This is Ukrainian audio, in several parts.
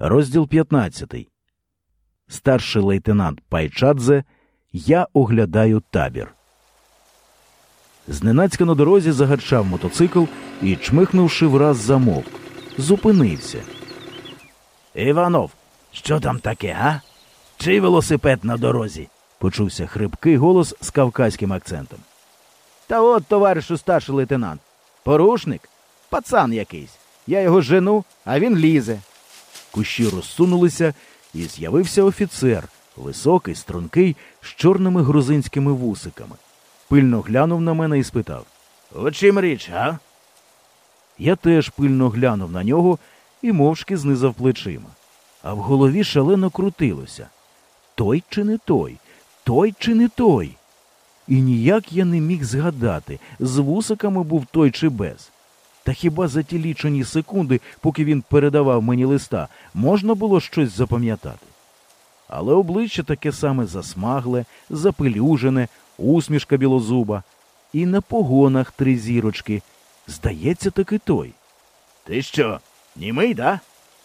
Розділ 15. Старший лейтенант Пайчадзе. Я оглядаю табір. Зненацька на дорозі загарчав мотоцикл і, чмихнувши враз замовк, зупинився. Іванов, що там таке, а? Чий велосипед на дорозі? почувся хрипкий голос з кавказьким акцентом. Та от, товаришу старший лейтенант. Порушник? Пацан якийсь. Я його жену, а він лізе. Кущі розсунулися, і з'явився офіцер, високий, стрункий, з чорними грузинськими вусиками. Пильно глянув на мене і спитав «У чим річ, а? Я теж пильно глянув на нього і мовчки знизав плечима. А в голові шалено крутилося той чи не той, той чи не той. І ніяк я не міг згадати, з вусиками був той чи без. Та хіба за ті лічені секунди, поки він передавав мені листа, можна було щось запам'ятати? Але обличчя таке саме засмагле, запелюжене, усмішка білозуба, і на погонах три зірочки. Здається, таки той. Ти що, німий, да?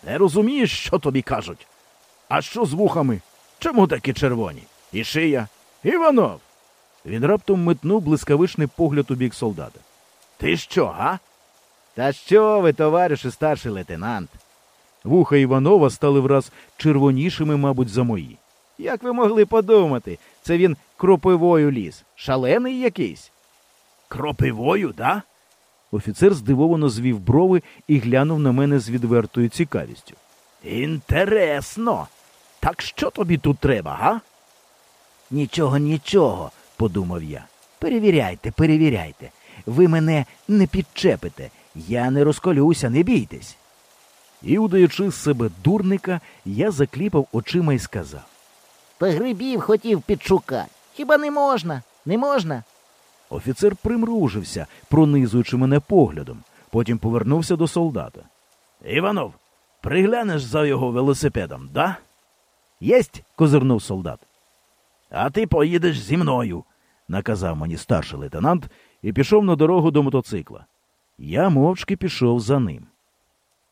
Не розумієш, що тобі кажуть? А що з вухами? Чому такі червоні? І шия? Іванов. Він раптом метнув блискавичний погляд у бік солдата. Ти що, га? Та що ви, товаришу старший лейтенант? Вуха Іванова стали враз червонішими, мабуть, за мої. Як ви могли подумати, це він кропивою ліз. Шалений якийсь. Кропивою, да? Офіцер здивовано звів брови і глянув на мене з відвертою цікавістю. Інтересно. Так що тобі тут треба, га? Нічого, нічого, подумав я. Перевіряйте, перевіряйте. Ви мене не підчепите. Я не розколюся, не бійтесь. І, удаючи з себе дурника, я закліпав очима і сказав. Та грибів хотів підшукати. Хіба не можна? Не можна? Офіцер примружився, пронизуючи мене поглядом, потім повернувся до солдата. Іванов, приглянеш за його велосипедом, да? Єсть, козирнув солдат. А ти поїдеш зі мною, наказав мені старший лейтенант і пішов на дорогу до мотоцикла. Я мовчки пішов за ним.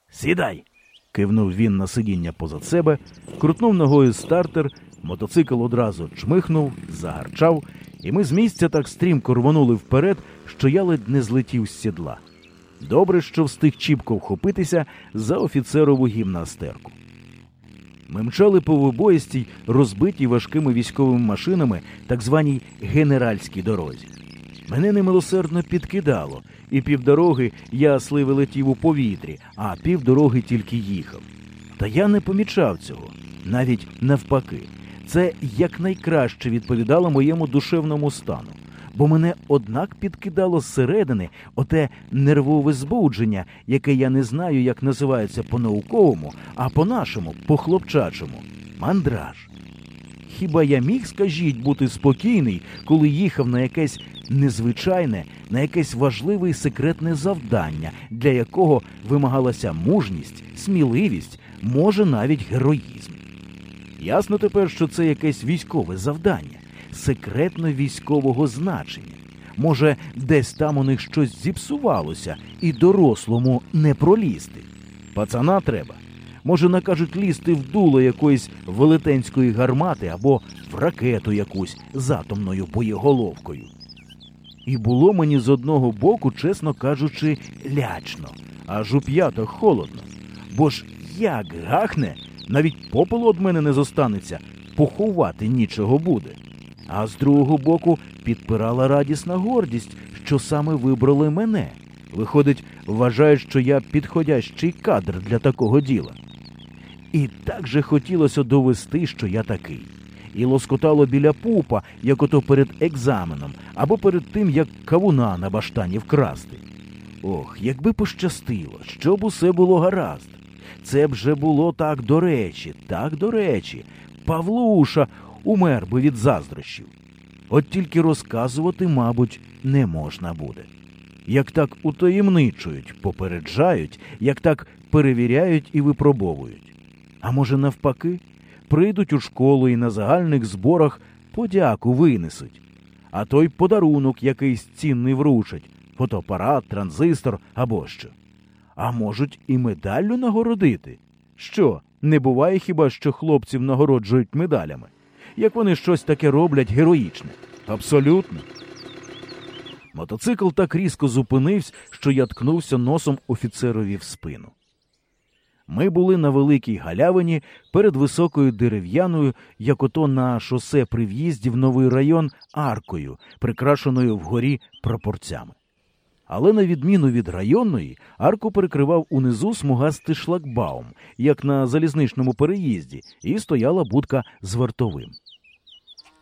Сідай. кивнув він на сидіння позад себе, крутнув ногою стартер, мотоцикл одразу чмихнув, загарчав, і ми з місця так стрімко рвонули вперед, що я ледь не злетів з сідла. Добре, що встиг чіпко вхопитися за офіцерову гімнастерку. Ми мчали по вибоїстій, розбитій важкими військовими машинами, так званій генеральській дорозі. Мене немилосердно підкидало, і півдороги я сливи летів у повітрі, а півдороги тільки їхав. Та я не помічав цього, навіть навпаки. Це якнайкраще відповідало моєму душевному стану, бо мене однак підкидало зсередини оте нервове збудження, яке я не знаю, як називається по-науковому, а по-нашому, по-хлопчачому мандраж. Хіба я міг, скажіть, бути спокійний, коли їхав на якесь незвичайне, на якесь важливе і секретне завдання, для якого вимагалася мужність, сміливість, може навіть героїзм? Ясно тепер, що це якесь військове завдання, секретно військового значення. Може, десь там у них щось зіпсувалося і дорослому не пролізти. Пацана треба. Може, накажуть лізти в дуло якоїсь велетенської гармати або в ракету якусь з атомною боєголовкою. І було мені з одного боку, чесно кажучи, лячно, аж у п'ятах холодно. Бо ж як гахне, навіть попелу од мене не зостанеться, поховати нічого буде. А з другого боку підпирала радісна гордість, що саме вибрали мене. Виходить, вважають, що я підходящий кадр для такого діла. І так же хотілося довести, що я такий. І лоскотало біля пупа, як ото перед екзаменом, або перед тим, як кавуна на баштані вкрасти. Ох, якби пощастило, щоб усе було гаразд. Це б же було так до речі, так до речі. Павлуша умер би від заздрощів. От тільки розказувати, мабуть, не можна буде. Як так утаємничують, попереджають, як так перевіряють і випробовують. А може, навпаки, прийдуть у школу і на загальних зборах подяку винесуть, а той подарунок якийсь цінний вручать фотоапарат, транзистор або що. А можуть і медаллю нагородити. Що, Не буває хіба що хлопців нагороджують медалями, як вони щось таке роблять героїчне. Абсолютно. Мотоцикл так різко зупинився, що я ткнувся носом офіцерові в спину. Ми були на великій галявині перед високою дерев'яною, як ото на шосе при в'їзді в новий район аркою, прикрашеною вгорі прапорцями. Але на відміну від районної, арку перекривав унизу смугастий шлагбаум, як на залізничному переїзді, і стояла будка з вартовим.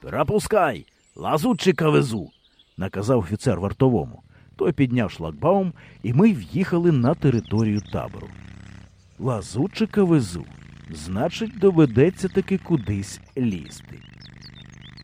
Пропускай, лазутчика везу, наказав офіцер вартовому. Той підняв шлагбаум, і ми в'їхали на територію табору. Лазутчика везу. Значить, доведеться таки кудись лізти.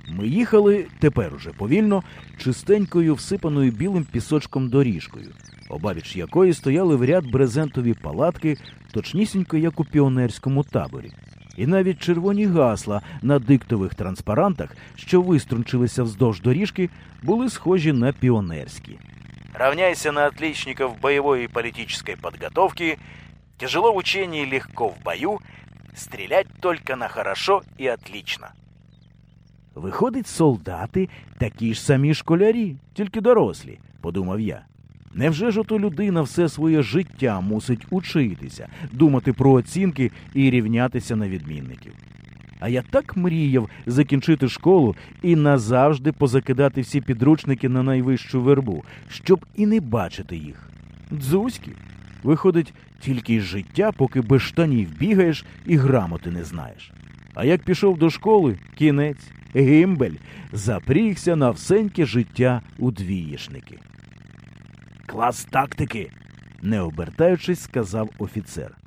Ми їхали тепер уже повільно, чистенькою всипаною білим пісочком доріжкою, обабіч якої стояли в ряд брезентові палатки, точнісінько як у піонерському таборі. І навіть червоні гасла на диктових транспарантах, що виструнчилися вздовж доріжки, були схожі на піонерські. Равняйся на отличников боевой и политической подготовки, тяжело в учении, легко в бою, стрелять только на хорошо и отлично. Виходить, солдати такі ж самі школярі, тільки дорослі, подумав я. Невже ж ото людина все своє життя мусить учитися, думати про оцінки і рівнятися на відмінників? А я так мріяв закінчити школу і назавжди позакидати всі підручники на найвищу вербу, щоб і не бачити їх. Дзузьки. Виходить, тільки із життя, поки без штанів бігаєш і грамоти не знаєш. А як пішов до школи, кінець, гімбель, запрігся на всеньке життя у двієшники. Клас тактики, не обертаючись, сказав офіцер.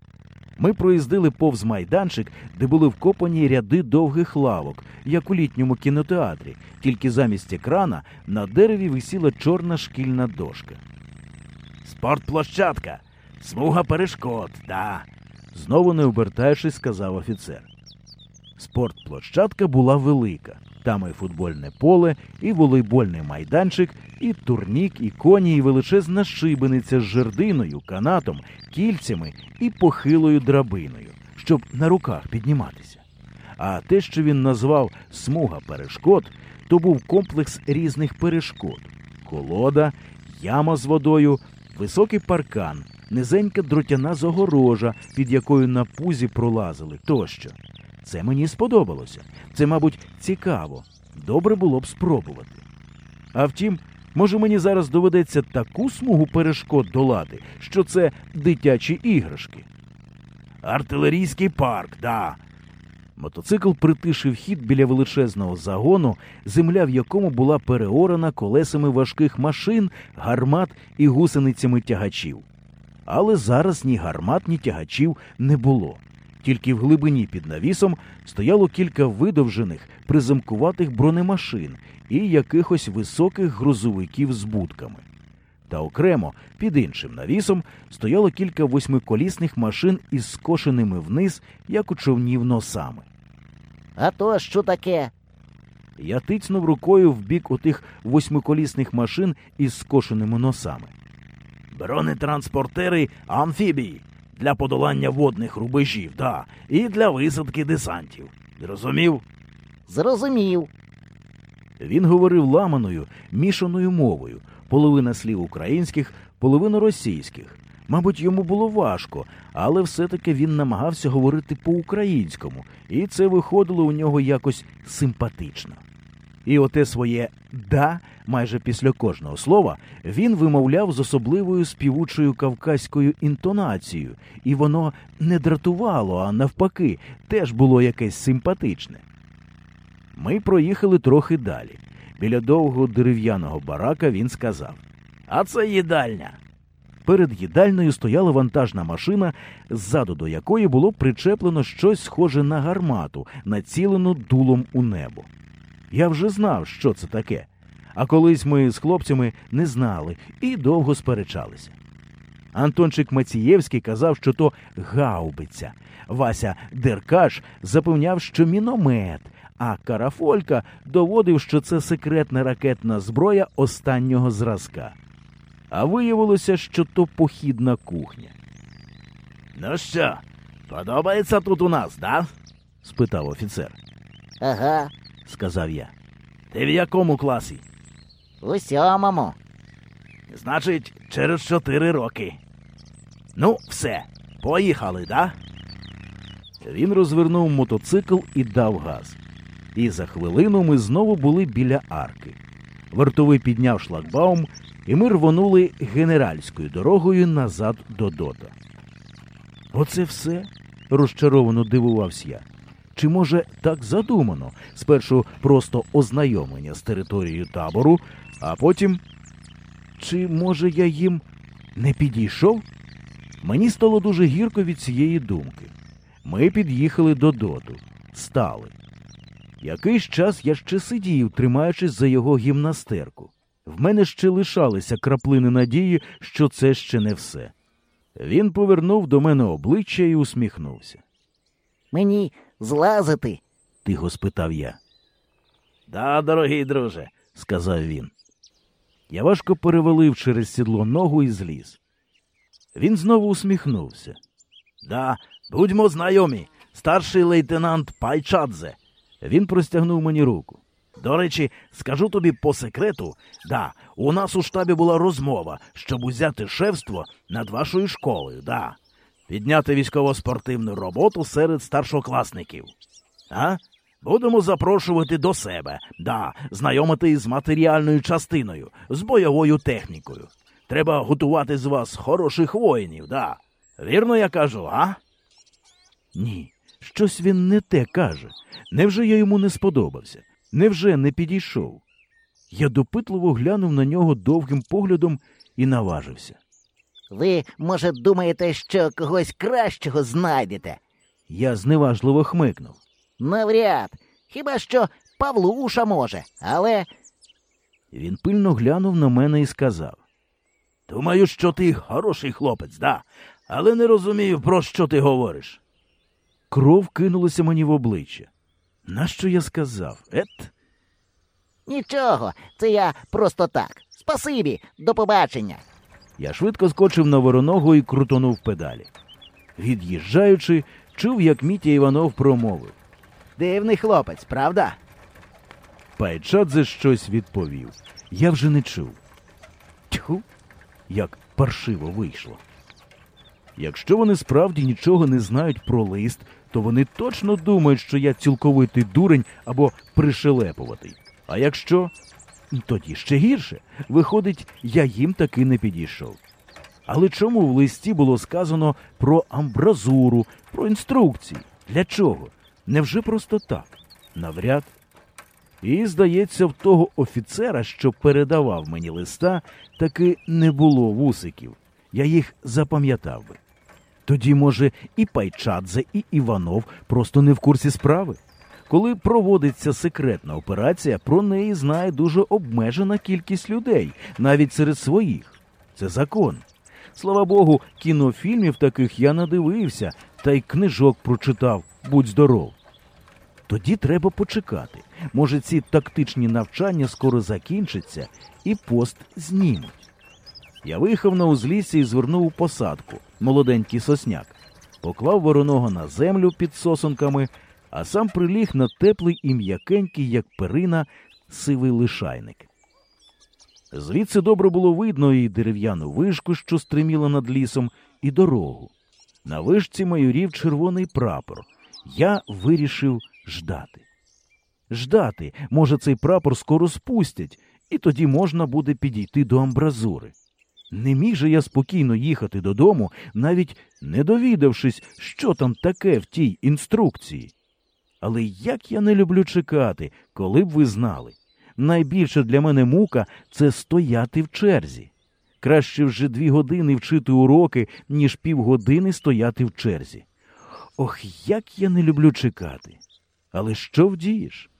Ми проїздили повз майданчик, де були вкопані ряди довгих лавок, як у літньому кінотеатрі, тільки замість екрана на дереві висіла чорна шкільна дошка. Спортплощадка, смуга перешкод, да. Знову не обертаючись, сказав офіцер. Спортплощадка була велика. Там і футбольне поле, і волейбольний майданчик, і турнік, і коні, і величезна шибениця з жердиною, канатом, кільцями і похилою драбиною, щоб на руках підніматися. А те, що він назвав смуга перешкод, то був комплекс різних перешкод: колода, яма з водою, високий паркан, низенька дротяна загорожа, під якою на пузі пролазили тощо. Це мені сподобалося. Це, мабуть, цікаво. Добре було б спробувати. А втім, може мені зараз доведеться таку смугу перешкод долати, що це дитячі іграшки. Артилерійський парк, да. Мотоцикл притишив хід біля величезного загону, земля в якому була переорана колесами важких машин, гармат і гусеницями тягачів. Але зараз ні гармат, ні тягачів не було. Тільки в глибині під навісом стояло кілька видовжених, приземкуватих бронемашин і якихось високих грузовиків з будками. Та окремо під іншим навісом стояло кілька восьмиколісних машин із скошеними вниз, як у човнів носами. А то що таке? Я тицнув рукою в бік отих восьмиколісних машин із скошеними носами. Бронетранспортери амфібії для подолання водних рубежів, да, і для висадки десантів. Зрозумів? Зрозумів. Він говорив ламаною, мішаною мовою, половина слів українських, половина російських. Мабуть, йому було важко, але все-таки він намагався говорити по-українському, і це виходило у нього якось симпатично. І оте своє да майже після кожного слова він вимовляв з особливою співучою кавказькою інтонацією, і воно не дратувало, а навпаки, теж було якесь симпатичне. Ми проїхали трохи далі. Біля довгого дерев'яного барака він сказав: А це їдальня. Перед їдальною стояла вантажна машина, ззаду до якої було причеплено щось схоже на гармату, націлену дулом у небо. Я вже знав, що це таке. А колись ми з хлопцями не знали і довго сперечалися. Антончик Мацієвський казав, що то гаубиця. Вася Деркаш запевняв, що міномет, а Карафолька доводив, що це секретна ракетна зброя останнього зразка. А виявилося, що то похідна кухня. Ну що, Подобається тут у нас, да? спитав офіцер. Ага, Сказав я. Ти в якому класі? у сьомому. Значить, через чотири роки. Ну, все, поїхали, да? Він розвернув мотоцикл і дав газ. І за хвилину ми знову були біля арки. Вартовий підняв шлагбаум, і ми рвонули генеральською дорогою назад до Дота. Оце все? розчаровано дивувався я. Чи може так задумано? Спершу просто ознайомлення з територією табору, а потім. Чи може я їм не підійшов? Мені стало дуже гірко від цієї думки. Ми під'їхали до доту, стали. Якийсь час я ще сидів, тримаючись за його гімнастерку. В мене ще лишалися краплини надії, що це ще не все. Він повернув до мене обличчя і усміхнувся. Мені злазити. Тихо спитав я. Да, дорогий друже, сказав він. Я важко перевалив через сідло ногу і зліз. Він знову усміхнувся. Да, будьмо знайомі, старший лейтенант Пайчадзе. Він простягнув мені руку. До речі, скажу тобі по секрету, да, у нас у штабі була розмова, щоб узяти шефство над вашою школою, да. Підняти військово-спортивну роботу серед старшокласників. А? Будемо запрошувати до себе, да, знайомити із матеріальною частиною, з бойовою технікою. Треба готувати з вас хороших воїнів, да. Вірно я кажу, а? Ні, щось він не те каже. Невже я йому не сподобався? Невже не підійшов? Я допитливо глянув на нього довгим поглядом і наважився. Ви, може, думаєте, що когось кращого знайдете? Я зневажливо хмикнув. Навряд. Хіба що Павлуша може, але Він пильно глянув на мене і сказав. Думаю, що ти хороший хлопець, да, але не розумію, про що ти говориш. Кров кинулася мені в обличчя. Нащо я сказав? Ет? нічого, це я просто так. Спасибі, до побачення. Я швидко скочив на вороногу і крутонув педалі. Від'їжджаючи, чув, як Мітя Іванов промовив. Дивний хлопець, правда? Пайчадзе щось відповів. Я вже не чув. Тьху, як паршиво вийшло. Якщо вони справді нічого не знають про лист, то вони точно думають, що я цілковитий дурень або пришелепуватий. А якщо тоді ще гірше, виходить, я їм таки не підійшов. Але чому в листі було сказано про амбразуру, про інструкції? Для чого? Невже просто так? Навряд. І, здається, в того офіцера, що передавав мені листа, таки не було вусиків. Я їх запам'ятав би. Тоді, може, і Пайчадзе, і Іванов просто не в курсі справи. Коли проводиться секретна операція, про неї знає дуже обмежена кількість людей, навіть серед своїх. Це закон. Слава Богу, кінофільмів таких я надивився, та й книжок прочитав, будь здоров. Тоді треба почекати. Може, ці тактичні навчання скоро закінчаться і пост знімуть. Я виїхав на узлісся і звернув у посадку, молоденький сосняк, поклав вороного на землю під сосонками, а сам приліг на теплий і м'якенький, як перина, сивий лишайник. Звідси добре було видно і дерев'яну вишку, що стриміла над лісом, і дорогу. На вишці майорів червоний прапор. Я вирішив ждати. Ждати, може, цей прапор скоро спустять, і тоді можна буде підійти до амбразури. Не міг же я спокійно їхати додому, навіть не довідавшись, що там таке в тій інструкції. Але як я не люблю чекати, коли б ви знали. Найбільша для мене мука це стояти в черзі. Краще вже дві години вчити уроки, ніж півгодини стояти в черзі. Ох, як я не люблю чекати. Але що вдієш?